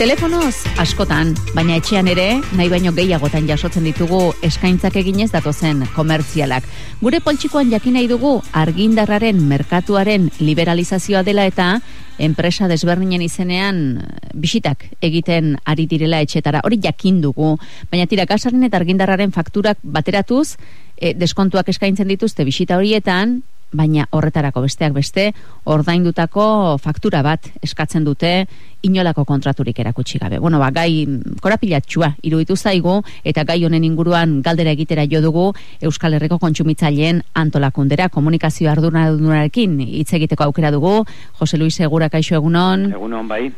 Telefonoz askotan, baina etxean ere, nahi baino gehiagotan jasotzen ditugu eskaintzak eginez datozen komertzialak. Gure poltsikoan jakin nahi dugu argindarraren merkatuaren liberalizazioa dela eta enpresa desberdinen izenean bisitak egiten ari direla etxetara. Hori jakin dugu, baina tira gasaren eta argindarraren fakturak bateratuz, e, deskontuak eskaintzen dituzte bisita horietan, baina horretarako besteak beste ordaindutako faktura bat eskatzen dute inolako kontraturik erakutsi gabe. Bueno, ba, gai korapilatxua iruditu zaigu eta gai honen inguruan galdera egitera jo dugu Euskal Herriko kontsumitzaileen antolakundera komunikazio ardunarekin hitz egiteko aukera dugu. Jose Luis Segura kaixo egunon. Egunon bai.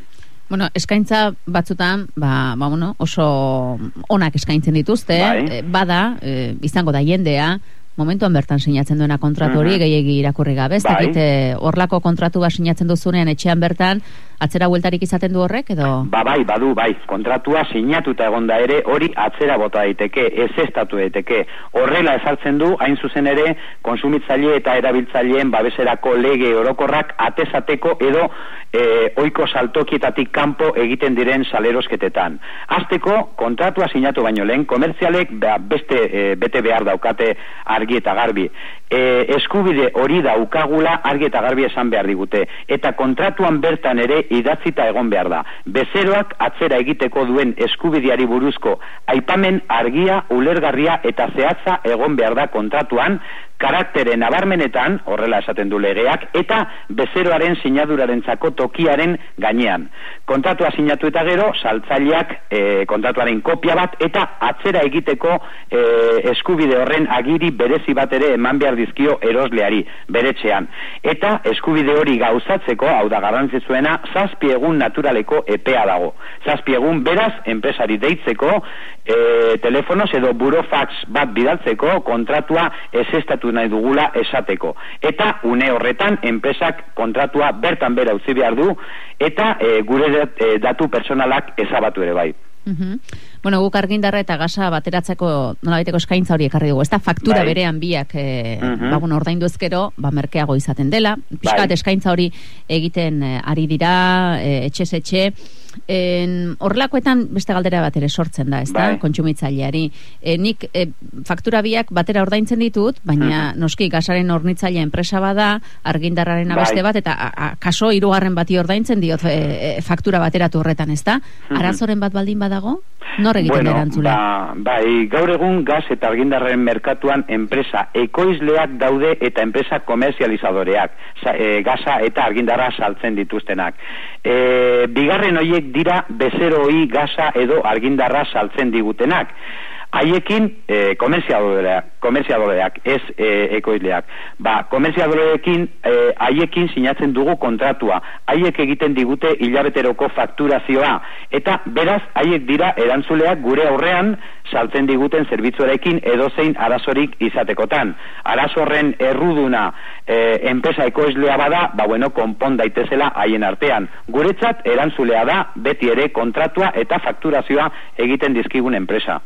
Bueno, eskaintza batzutan, ba, ba bueno, oso onak eskaintzen dituzte, Bai. bada, eh, izango da jendea, momentuan bertan sinatzen duena kontratu hori, Mhm. gehiegi irakurri gabe, ez Bai. dakit, eh, horlako kontratu bat sinatzen duzunean etxean bertan, atzera bueltarik izaten du horrek, edo? Ba bai, badu, bai, kontratua sinatuta egonda ere, hori atzera bota daiteke, ez estatu daiteke. Horrela ezartzen du, hain zuzen ere, konsumitzaile eta erabiltzaileen babeserako lege orokorrak atezateko edo e, oiko saltokietatik kanpo egiten diren salerosketetan. Azteko, kontratua sinatu baino lehen, komertzialek ba, beste e, bete behar daukate argi eta garbi. E, eskubide hori daukagula argi eta garbi esan behar digute. Eta kontratuan bertan ere idatzita egon behar da. Bezeroak atzera egiteko duen eskubideari buruzko aipamen argia, ulergarria eta zehatza egon behar da kontratuan, karaktere nabarmenetan, horrela esaten du legeak, eta bezeroaren sinadurarentzako tokiaren gainean. Kontratua sinatu eta gero, saltzaileak e, kontratuaren kopia bat, eta atzera egiteko e, eskubide horren agiri berezi bat ere eman behar dizkio erosleari, beretxean. Eta eskubide hori gauzatzeko, hau da garrantzitzuena, zazpi egun naturaleko epea dago. Zazpi egun beraz, enpresari deitzeko, e, telefonoz edo burofax bat bidaltzeko, kontratua ezestatu nahi dugula esateko. Eta une horretan, enpresak kontratua bertan bera utzi behar du, eta e, gure dat- e, datu personalak ezabatu ere bai. Mhm. Bueno, guk argindarra eta gasa bateratzeko nolabaiteko eskaintza hori ekarri dugu. Ez da faktura Bai. berean biak e, Mhm. ba, bueno, ordaindu ezkero, ba, merkeago izaten dela. Piskat Bai. eskaintza hori egiten eh, ari dira, e, etxez etxe. En, horrelakoetan beste galdera bat ere sortzen da, ez da, Bai. kontsumitzaileari. E, nik e, faktura biak batera ordaintzen ditut, baina noski gasaren hornitzaile enpresa bada, argindarraren Bai. abeste bat, eta a, a, kaso hirugarren bati ordaintzen diot e, e, faktura bateratu horretan, ez da? Arazoren bat baldin badago? Nor egiten da erantzule? ba, bai, gaur egun gaz eta argindarren merkatuan enpresa ekoizleak daude eta enpresa komerzializadoreak, sa, e, gaza eta argindarra saltzen dituztenak. E, bigarren hoiek dira bezeroi gaza edo argindarra saltzen digutenak. Haiekin e, komerziadoreak, komerziadoreak, ez e, ekoizleak. Ba, komerziadoreekin e, haiekin sinatzen dugu kontratua. Haiek egiten digute hilabeteroko fakturazioa eta beraz haiek dira erantzuleak gure aurrean saltzen diguten zerbitzuarekin edozein arazorik izatekotan. Arazo horren erruduna e, enpresa ekoizlea bada, ba bueno, konpon daitezela haien artean. Guretzat erantzulea da beti ere kontratua eta fakturazioa egiten dizkigun enpresa.